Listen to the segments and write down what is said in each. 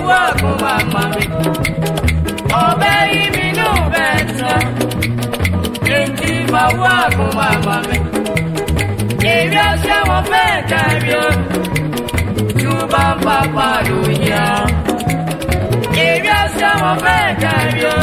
owó ọ̀gùn máa pa mi. ọbẹ̀ yìí mi nù bẹ́ẹ̀ tán. ètí ma owó ọ̀gùn máa pa mi. èrè ọṣẹ́ wọn fẹ́ẹ̀ kárí o. ṣùgbọ́n pápá ló yẹ ọ́. èrè ọṣẹ́ wọn fẹ́ẹ̀ kárí o.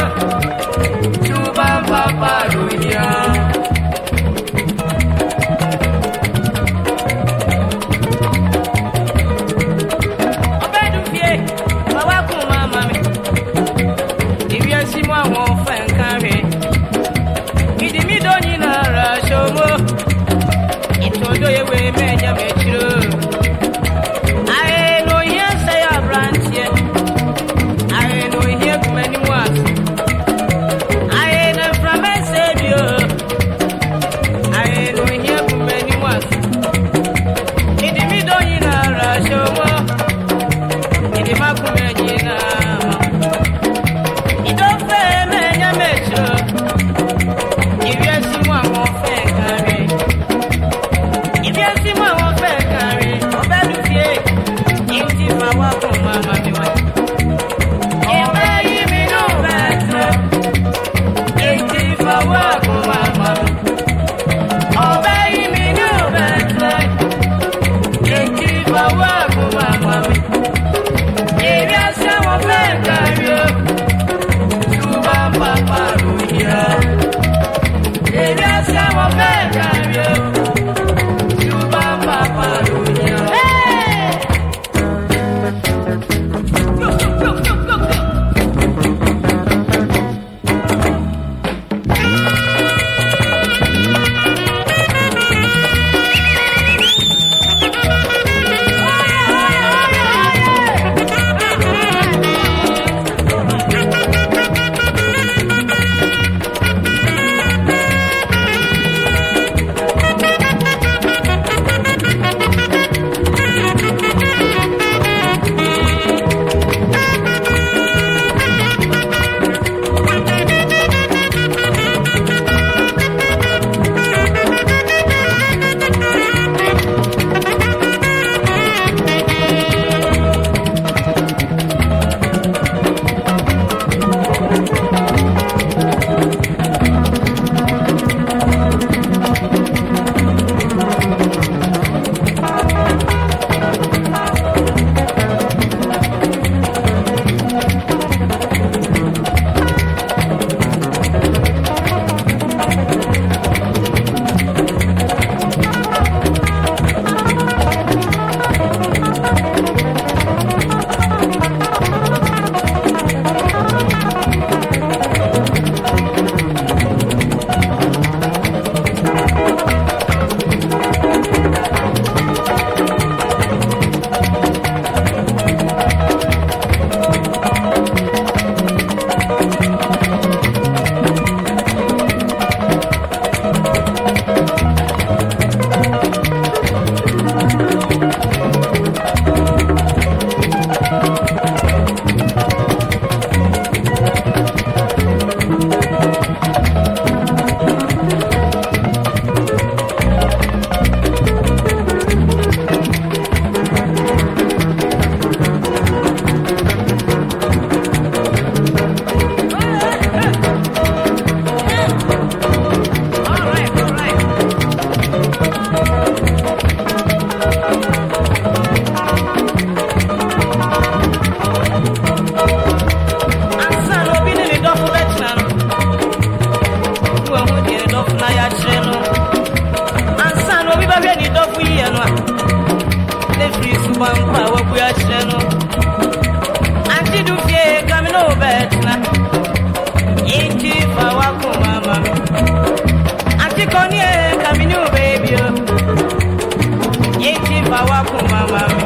baby, Mama.